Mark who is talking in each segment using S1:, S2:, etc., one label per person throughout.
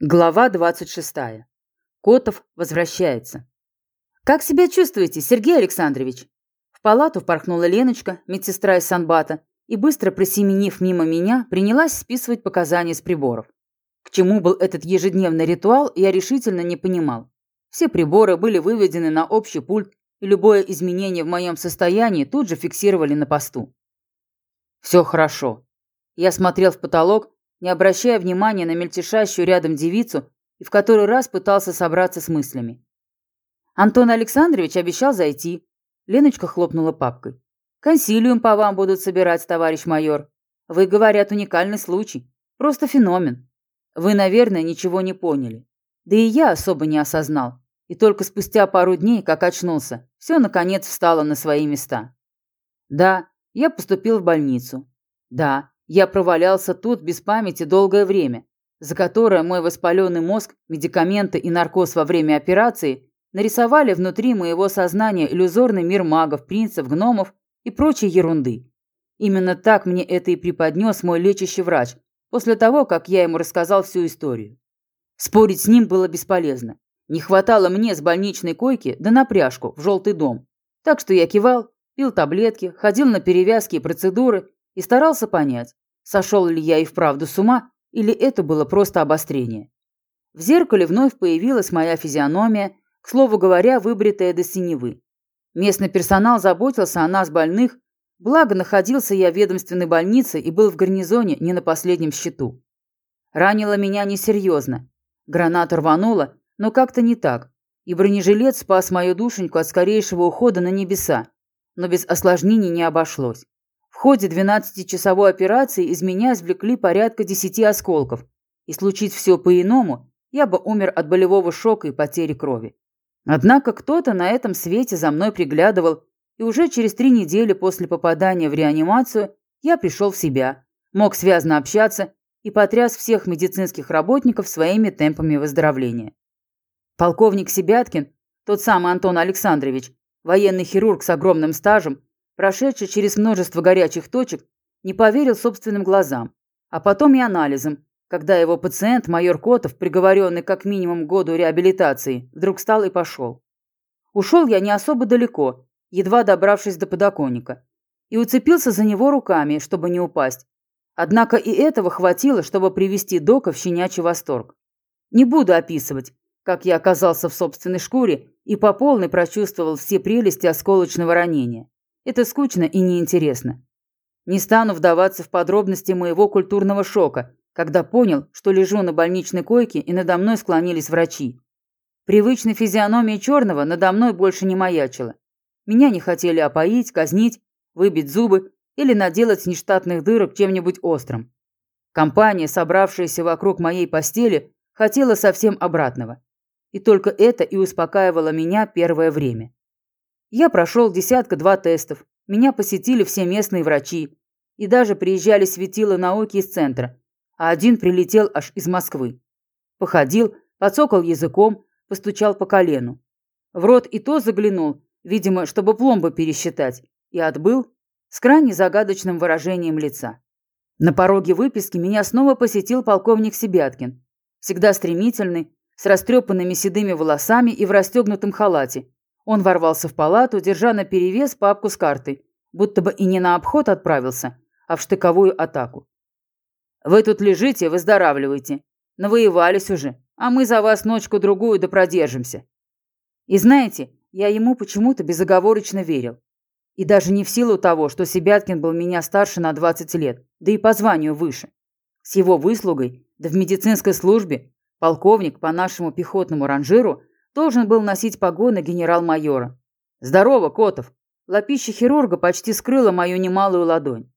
S1: Глава 26. Котов возвращается. «Как себя чувствуете, Сергей Александрович?» В палату впорхнула Леночка, медсестра из Санбата, и, быстро просеменив мимо меня, принялась списывать показания с приборов. К чему был этот ежедневный ритуал, я решительно не понимал. Все приборы были выведены на общий пульт, и любое изменение в моем состоянии тут же фиксировали на посту. «Все хорошо». Я смотрел в потолок, не обращая внимания на мельтешащую рядом девицу и в который раз пытался собраться с мыслями. Антон Александрович обещал зайти. Леночка хлопнула папкой. «Консилиум по вам будут собирать, товарищ майор. Вы, говорят, уникальный случай. Просто феномен. Вы, наверное, ничего не поняли. Да и я особо не осознал. И только спустя пару дней, как очнулся, все, наконец, встало на свои места. Да, я поступил в больницу. Да, я провалялся тут без памяти долгое время, за которое мой воспаленный мозг, медикаменты и наркоз во время операции нарисовали внутри моего сознания иллюзорный мир магов, принцев, гномов и прочей ерунды. Именно так мне это и преподнес мой лечащий врач, после того, как я ему рассказал всю историю. Спорить с ним было бесполезно. Не хватало мне с больничной койки да напряжку в желтый дом. Так что я кивал, пил таблетки, ходил на перевязки и процедуры и старался понять, сошел ли я и вправду с ума, или это было просто обострение. В зеркале вновь появилась моя физиономия, к слову говоря, выбритая до синевы. Местный персонал заботился о нас больных, благо находился я в ведомственной больнице и был в гарнизоне не на последнем счету. Ранило меня несерьезно. Граната рванула, но как-то не так, и бронежилет спас мою душеньку от скорейшего ухода на небеса, но без осложнений не обошлось. В ходе 12-часовой операции из меня извлекли порядка 10 осколков, и случить все по-иному, я бы умер от болевого шока и потери крови. Однако кто-то на этом свете за мной приглядывал, и уже через три недели после попадания в реанимацию я пришел в себя, мог связно общаться и потряс всех медицинских работников своими темпами выздоровления. Полковник Себяткин, тот самый Антон Александрович, военный хирург с огромным стажем, прошедший через множество горячих точек, не поверил собственным глазам, а потом и анализам, когда его пациент, майор Котов, приговоренный как минимум году реабилитации, вдруг встал и пошел. Ушел я не особо далеко, едва добравшись до подоконника, и уцепился за него руками, чтобы не упасть. Однако и этого хватило, чтобы привести Дока в щенячий восторг. Не буду описывать, как я оказался в собственной шкуре и по полной прочувствовал все прелести осколочного ранения. Это скучно и неинтересно. Не стану вдаваться в подробности моего культурного шока, когда понял, что лежу на больничной койке и надо мной склонились врачи. Привычной физиономии черного надо мной больше не маячила. Меня не хотели опоить, казнить, выбить зубы или наделать нештатных дырок чем-нибудь острым. Компания, собравшаяся вокруг моей постели, хотела совсем обратного. И только это и успокаивало меня первое время. Я прошел десятка-два тестов, меня посетили все местные врачи, и даже приезжали светила науки из центра, а один прилетел аж из Москвы. Походил, подсокал языком, постучал по колену. В рот и то заглянул, видимо, чтобы пломбы пересчитать, и отбыл с крайне загадочным выражением лица. На пороге выписки меня снова посетил полковник Себяткин, всегда стремительный, с растрепанными седыми волосами и в расстегнутом халате, он ворвался в палату, держа наперевес папку с картой, будто бы и не на обход отправился, а в штыковую атаку. «Вы тут лежите, выздоравливаете. Навоевались уже, а мы за вас ночку-другую да продержимся». И знаете, я ему почему-то безоговорочно верил. И даже не в силу того, что Себяткин был меня старше на 20 лет, да и по званию выше. С его выслугой, да в медицинской службе, полковник по нашему пехотному ранжиру должен был носить погоны генерал-майора. «Здорово, Котов!» Лапища хирурга почти скрыла мою немалую ладонь.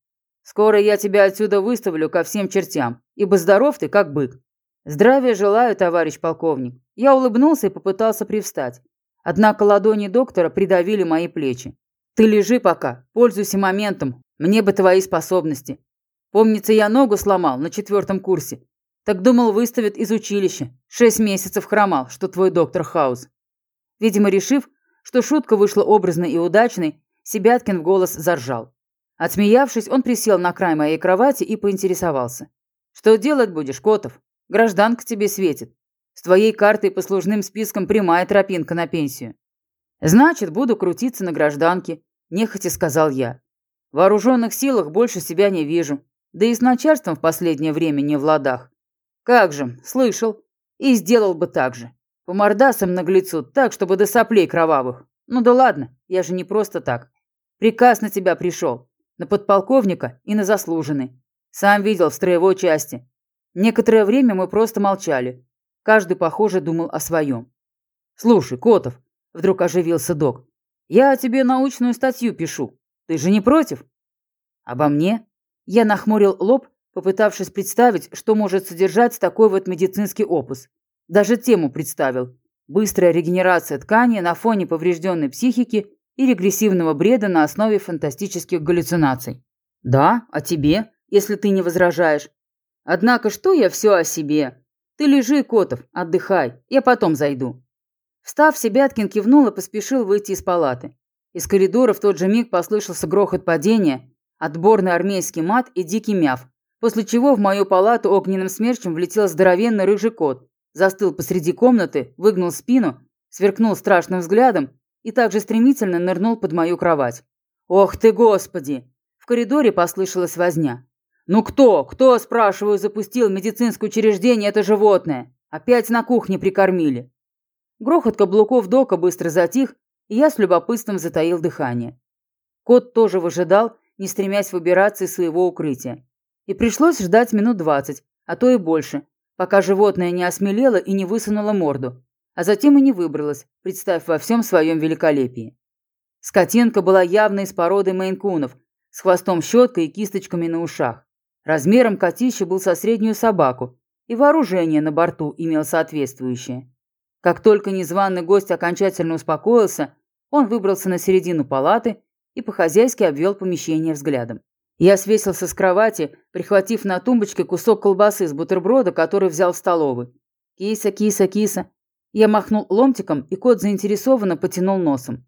S1: «Скоро я тебя отсюда выставлю ко всем чертям, ибо здоров ты, как бык». «Здравия желаю, товарищ полковник». Я улыбнулся и попытался привстать. Однако ладони доктора придавили мои плечи. «Ты лежи пока, пользуйся моментом, мне бы твои способности. Помнится, я ногу сломал на четвертом курсе, так думал, выставят из училища. Шесть месяцев хромал, что твой доктор Хаус. Видимо, решив, что шутка вышла образной и удачной, Себяткин в голос заржал. Отсмеявшись, он присел на край моей кровати и поинтересовался. «Что делать будешь, Котов? Гражданка тебе светит. С твоей картой и послужным списком прямая тропинка на пенсию. Значит, буду крутиться на гражданке, нехотя сказал я. В вооруженных силах больше себя не вижу. Да и с начальством в последнее время не в ладах. Как же, слышал. И сделал бы так же. По мордасам наглецу, так, чтобы до соплей кровавых. Ну да ладно, я же не просто так. Приказ на тебя пришел. На подполковника и на заслуженный. Сам видел в строевой части. Некоторое время мы просто молчали. Каждый, похоже, думал о своем. «Слушай, Котов», — вдруг оживился док, — «я тебе научную статью пишу. Ты же не против?» «Обо мне?» Я нахмурил лоб, попытавшись представить, что может содержать такой вот медицинский опус. Даже тему представил. Быстрая регенерация ткани на фоне поврежденной психики и регрессивного бреда на основе фантастических галлюцинаций. Да, о тебе, если ты не возражаешь. Однако что я все о себе? Ты лежи, Котов, отдыхай, я потом зайду. Встав, Себяткин кивнул и поспешил выйти из палаты. Из коридора в тот же миг послышался грохот падения, отборный армейский мат и дикий мяв, после чего в мою палату огненным смерчем влетел здоровенный рыжий кот, застыл посреди комнаты, выгнул спину, сверкнул страшным взглядом и также стремительно нырнул под мою кровать. «Ох ты, Господи!» В коридоре послышалась возня. «Ну кто, кто, спрашиваю, запустил в медицинское учреждение это животное? Опять на кухне прикормили». Грохот каблуков дока быстро затих, и я с любопытством затаил дыхание. Кот тоже выжидал, не стремясь выбираться из своего укрытия. И пришлось ждать минут двадцать, а то и больше, пока животное не осмелело и не высунуло морду, а затем и не выбралось, представив во всем своем великолепии. Скотинка была явно из породы мейнкунов, с хвостом щеткой и кисточками на ушах. Размером котище был со среднюю собаку, и вооружение на борту имел соответствующее. Как только незваный гость окончательно успокоился, он выбрался на середину палаты и по-хозяйски обвел помещение взглядом. Я свесился с кровати, прихватив на тумбочке кусок колбасы с бутерброда, который взял в столовой. «Киса, киса, киса». Я махнул ломтиком, и кот заинтересованно потянул носом.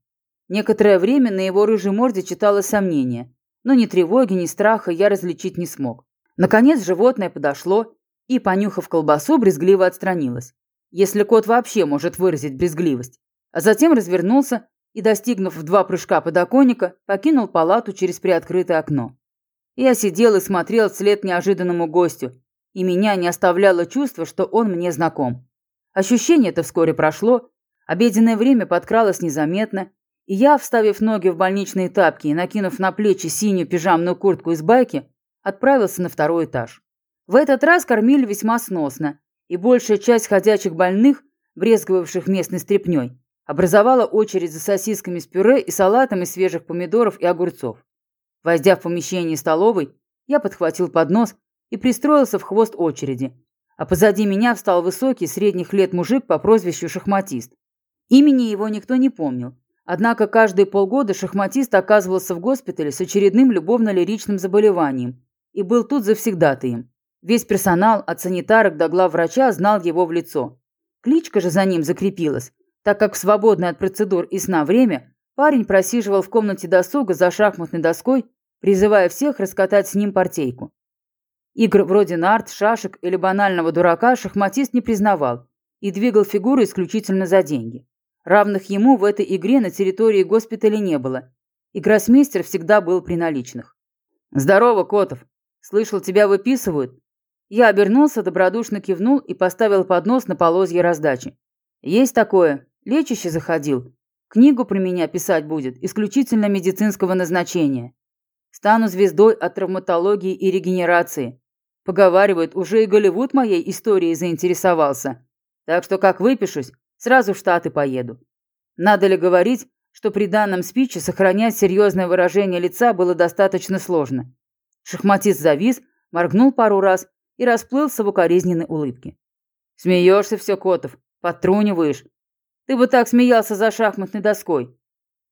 S1: Некоторое время на его рыжей морде читалось сомнение, но ни тревоги, ни страха я различить не смог. Наконец животное подошло и, понюхав колбасу, брезгливо отстранилось. Если кот вообще может выразить брезгливость. А затем развернулся и, достигнув в два прыжка подоконника, покинул палату через приоткрытое окно. Я сидел и смотрел вслед неожиданному гостю, и меня не оставляло чувство, что он мне знаком. Ощущение это вскоре прошло, обеденное время подкралось незаметно, и я, вставив ноги в больничные тапки и накинув на плечи синюю пижамную куртку из байки, отправился на второй этаж. В этот раз кормили весьма сносно, и большая часть ходячих больных, брезговавших местной стряпнёй, образовала очередь за сосисками с пюре и салатом из свежих помидоров и огурцов. Войдя в помещение столовой, я подхватил поднос и пристроился в хвост очереди, а позади меня встал высокий, средних лет мужик по прозвищу Шахматист. Имени его никто не помнил, однако каждые полгода шахматист оказывался в госпитале с очередным любовно-лиричным заболеванием и был тут завсегдатаем. Весь персонал, от санитарок до главврача, знал его в лицо. Кличка же за ним закрепилась, так как в свободное от процедур и сна время Парень просиживал в комнате досуга за шахматной доской, призывая всех раскатать с ним партейку. Игр вроде нарт, шашек или банального дурака шахматист не признавал и двигал фигуры исключительно за деньги. Равных ему в этой игре на территории госпиталя не было, и гроссмейстер всегда был при наличных. «Здорово, Котов! Слышал, тебя выписывают?» Я обернулся, добродушно кивнул и поставил поднос на полозье раздачи. «Есть такое. Лечище заходил. Книгу про меня писать будет исключительно медицинского назначения. Стану звездой от травматологии и регенерации. Поговаривают, уже и Голливуд моей историей заинтересовался. Так что как выпишусь, сразу в Штаты поеду. Надо ли говорить, что при данном спиче сохранять серьезное выражение лица было достаточно сложно. Шахматист завис, моргнул пару раз и расплылся в укоризненной улыбке. «Смеешься все, Котов, подтруниваешь. Ты бы так смеялся за шахматной доской.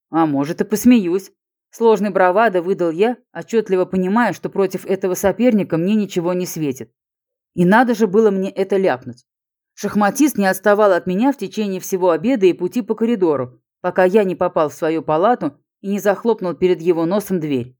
S1: А может, и посмеюсь. Сложный бравада выдал я, отчетливо понимая, что против этого соперника мне ничего не светит. И надо же было мне это ляпнуть. Шахматист не отставал от меня в течение всего обеда и пути по коридору, пока я не попал в свою палату и не захлопнул перед его носом дверь.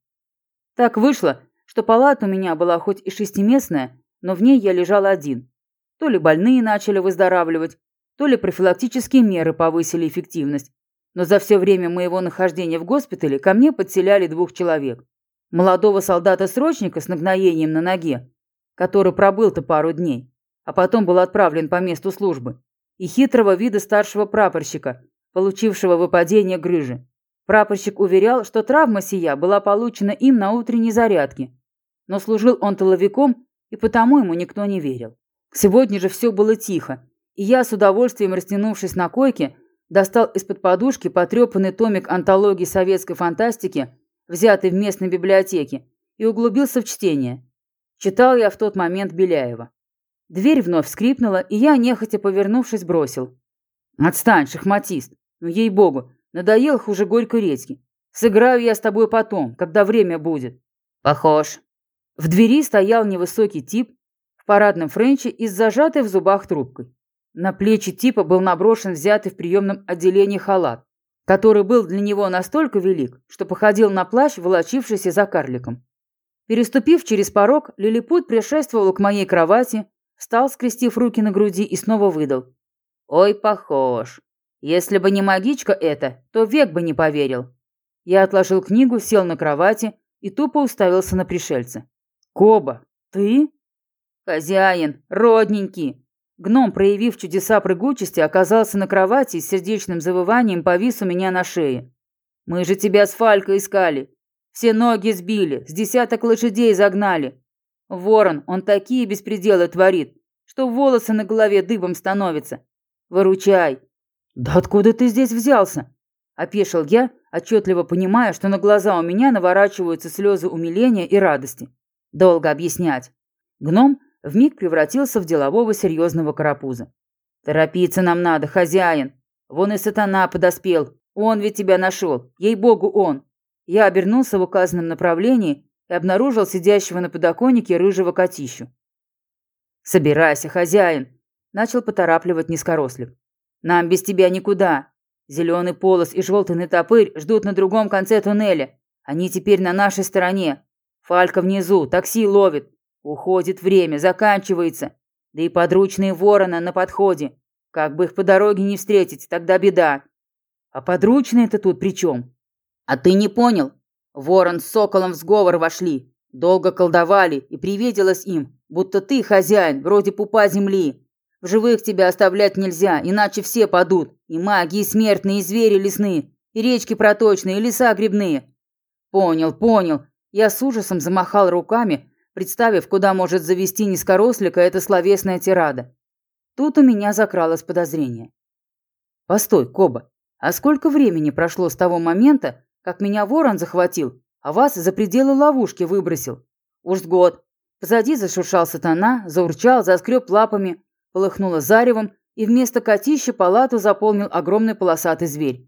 S1: Так вышло, что палата у меня была хоть и шестиместная, но в ней я лежал один. То ли больные начали выздоравливать, то ли профилактические меры повысили эффективность. Но за все время моего нахождения в госпитале ко мне подселяли двух человек. Молодого солдата-срочника с нагноением на ноге, который пробыл-то пару дней, а потом был отправлен по месту службы, и хитрого вида старшего прапорщика, получившего выпадение грыжи. Прапорщик уверял, что травма сия была получена им на утренней зарядке, но служил он тыловиком, и потому ему никто не верил. Сегодня же все было тихо, и я, с удовольствием растянувшись на койке, достал из-под подушки потрепанный томик антологии советской фантастики, взятый в местной библиотеке, и углубился в чтение. Читал я в тот момент Беляева. Дверь вновь скрипнула, и я, нехотя повернувшись, бросил. «Отстань, шахматист! Ну, ей-богу, надоел хуже горькой редьки. Сыграю я с тобой потом, когда время будет». «Похож». В двери стоял невысокий тип в парадном френче и с зажатой в зубах трубкой. На плечи типа был наброшен взятый в приемном отделении халат, который был для него настолько велик, что походил на плащ, волочившийся за карликом. Переступив через порог, лилипут предшествовал к моей кровати, встал, скрестив руки на груди и снова выдал. «Ой, похож. Если бы не магичка эта, то век бы не поверил». Я отложил книгу, сел на кровати и тупо уставился на пришельца. «Коба, ты?» «Хозяин, родненький!» Гном, проявив чудеса прыгучести, оказался на кровати и с сердечным завыванием повис у меня на шее. «Мы же тебя с Фалькой искали. Все ноги сбили, с десяток лошадей загнали. Ворон, он такие беспределы творит, что волосы на голове дыбом становятся. Выручай!» «Да откуда ты здесь взялся?» – опешил я, отчетливо понимая, что на глаза у меня наворачиваются слезы умиления и радости. Долго объяснять. Гном вмиг превратился в делового серьезного карапуза. «Торопиться нам надо, хозяин. Вон и сатана подоспел. Он ведь тебя нашел. Ей-богу, он!» Я обернулся в указанном направлении и обнаружил сидящего на подоконнике рыжего котищу. «Собирайся, хозяин!» – начал поторапливать низкорослик. «Нам без тебя никуда. Зеленый полос и желтый нетопырь ждут на другом конце туннеля. Они теперь на нашей стороне. Фалька внизу, такси ловит. Уходит время, заканчивается. Да и подручные ворона на подходе. Как бы их по дороге не встретить, тогда беда. А подручные-то тут при чем? А ты не понял? Ворон с соколом в сговор вошли. Долго колдовали, и привиделось им, будто ты хозяин, вроде пупа земли. В живых тебя оставлять нельзя, иначе все падут. И маги, и смертные, и звери лесные, и речки проточные, и леса грибные. Понял, понял. Я с ужасом замахал руками, представив, куда может завести низкорослика эта словесная тирада. Тут у меня закралось подозрение. «Постой, Коба, а сколько времени прошло с того момента, как меня ворон захватил, а вас за пределы ловушки выбросил? Уж год». Позади зашуршал сатана, заурчал, заскреб лапами, полыхнуло заревом, и вместо котища палату заполнил огромный полосатый зверь.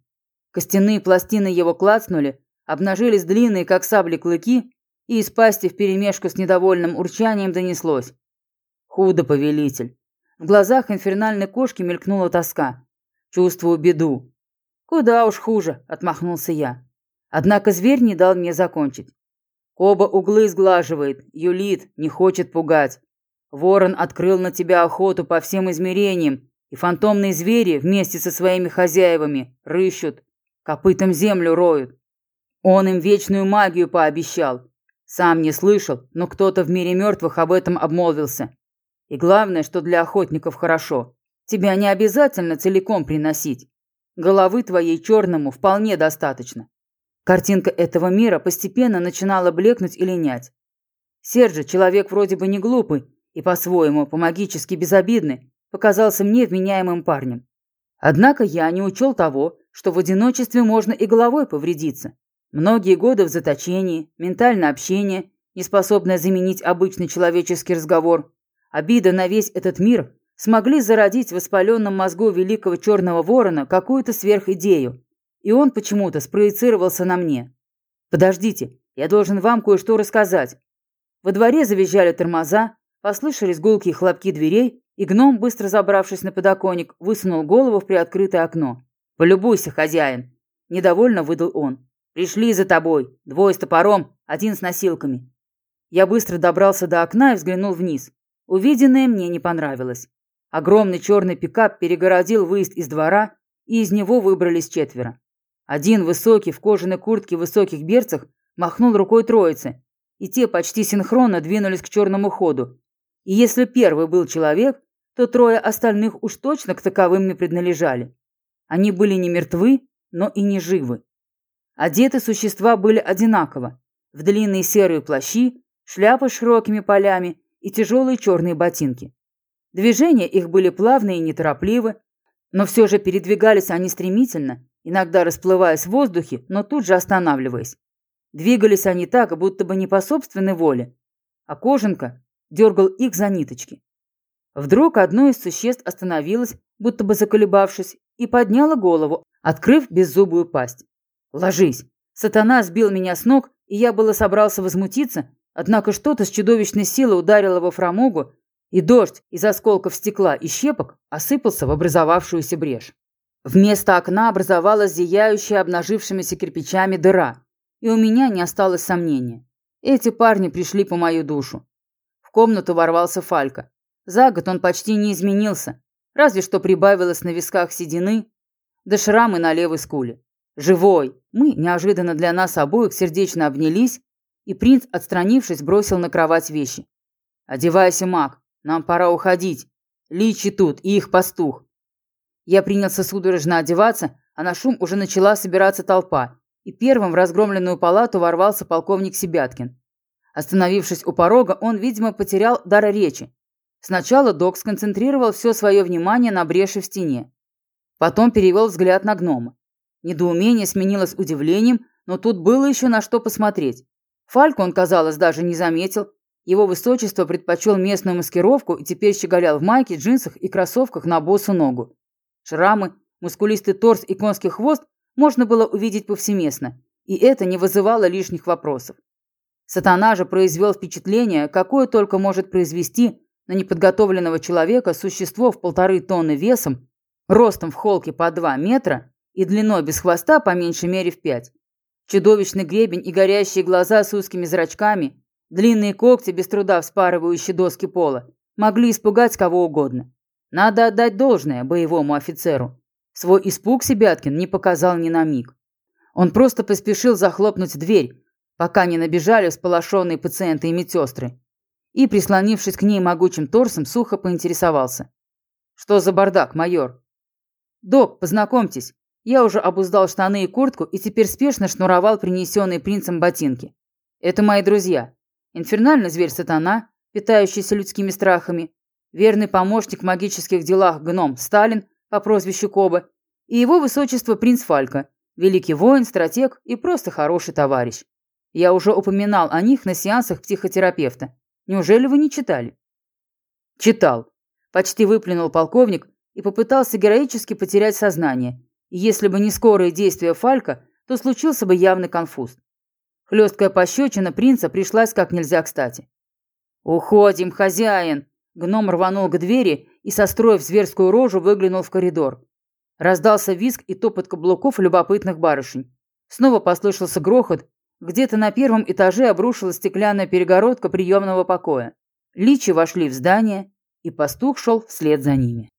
S1: Костяные пластины его клацнули, обнажились длинные, как сабли, клыки, и из пасти вперемешку с недовольным урчанием донеслось. «Худо, повелитель!» В глазах инфернальной кошки мелькнула тоска. «Чувствую беду». «Куда уж хуже», — отмахнулся я. Однако зверь не дал мне закончить. Коба углы сглаживает, юлит, не хочет пугать. Ворон открыл на тебя охоту по всем измерениям, и фантомные звери вместе со своими хозяевами рыщут, копытом землю роют. Он им вечную магию пообещал, сам не слышал, но кто-то в мире мертвых об этом обмолвился. И главное, что для охотников хорошо. Тебя не обязательно целиком приносить. Головы твоей черному вполне достаточно. Картинка этого мира постепенно начинала блекнуть и линять. Сержи, человек вроде бы не глупый и по-своему, по-магически безобидный, показался мне вменяемым парнем. Однако я не учел того, что в одиночестве можно и головой повредиться. Многие годы в заточении, ментальное общение, неспособное заменить обычный человеческий разговор, обида на весь этот мир смогли зародить в воспаленном мозгу великого черного ворона какую-то сверхидею, и он почему-то спроецировался на мне. «Подождите, я должен вам кое-что рассказать». Во дворе завизжали тормоза, послышались гулкие хлопки дверей, и гном, быстро забравшись на подоконник, высунул голову в приоткрытое окно. «Полюбуйся, хозяин!» – недовольно выдал он. «Пришли за тобой. Двое с топором, один с носилками». Я быстро добрался до окна и взглянул вниз. Увиденное мне не понравилось. Огромный черный пикап перегородил выезд из двора, и из него выбрались четверо. Один высокий в кожаной куртке в высоких берцах махнул рукой троице, и те почти синхронно двинулись к черному ходу. И если первый был человек, то трое остальных уж точно к таковым не принадлежали. Они были не мертвы, но и не живы. Одеты существа были одинаково, в длинные серые плащи, шляпы с широкими полями и тяжелые черные ботинки. Движения их были плавные и неторопливы, но все же передвигались они стремительно, иногда расплываясь в воздухе, но тут же останавливаясь. Двигались они так, будто бы не по собственной воле, а Кожанка дергал их за ниточки. Вдруг одно из существ остановилось, будто бы заколебавшись, и подняло голову, открыв беззубую пасть. «Ложись!» Сатана сбил меня с ног, и я было собрался возмутиться, однако что-то с чудовищной силой ударило во фрамугу, и дождь из осколков стекла и щепок осыпался в образовавшуюся брешь. Вместо окна образовалась зияющая обнажившимися кирпичами дыра, и у меня не осталось сомнения. Эти парни пришли по мою душу. В комнату ворвался Фалька. За год он почти не изменился, разве что прибавилось на висках седины, да шрамы на левой скуле. Живой! Мы, неожиданно для нас обоих, сердечно обнялись, и принц, отстранившись, бросил на кровать вещи. «Одевайся, маг, нам пора уходить. Личи тут и их пастух». Я принялся судорожно одеваться, а на шум уже начала собираться толпа, и первым в разгромленную палату ворвался полковник Себяткин. Остановившись у порога, он, видимо, потерял дар речи, Сначала док сконцентрировал все свое внимание на бреши в стене. Потом перевел взгляд на гнома. Недоумение сменилось удивлением, но тут было еще на что посмотреть. Фальку он, казалось, даже не заметил. Его высочество предпочел местную маскировку и теперь щеголял в майке, джинсах и кроссовках на босу ногу. Шрамы, мускулистый торс и конский хвост можно было увидеть повсеместно, и это не вызывало лишних вопросов. Сатана же произвел впечатление, какое только может произвести на неподготовленного человека существо в полторы тонны весом, ростом в холке по 2 метра и длиной без хвоста по меньшей мере в 5. Чудовищный гребень и горящие глаза с узкими зрачками, длинные когти, без труда вспарывающие доски пола, могли испугать кого угодно. Надо отдать должное боевому офицеру. Свой испуг Себяткин не показал ни на миг. Он просто поспешил захлопнуть дверь, пока не набежали всполошенные пациенты и медсестры и, прислонившись к ней могучим торсом, сухо поинтересовался. «Что за бардак, майор?» «Док, познакомьтесь, я уже обуздал штаны и куртку и теперь спешно шнуровал принесенные принцем ботинки. Это мои друзья. Инфернальный зверь сатана, питающийся людскими страхами, верный помощник в магических делах гном Сталин по прозвищу Коба и его высочество принц Фалька, великий воин, стратег и просто хороший товарищ. Я уже упоминал о них на сеансах психотерапевта. Неужели вы не читали? Читал. Почти выплюнул полковник и попытался героически потерять сознание. Если бы не скорые действия Фалька, то случился бы явный конфуз. Хлесткая пощечина принца пришлась как нельзя кстати. «Уходим, хозяин!» Гном рванул к двери и, состроив зверскую рожу, выглянул в коридор. Раздался визг и топот каблуков любопытных барышень. Снова послышался грохот, где-то на первом этаже обрушилась стеклянная перегородка приемного покоя. Личи вошли в здание, и пастух шел вслед за ними.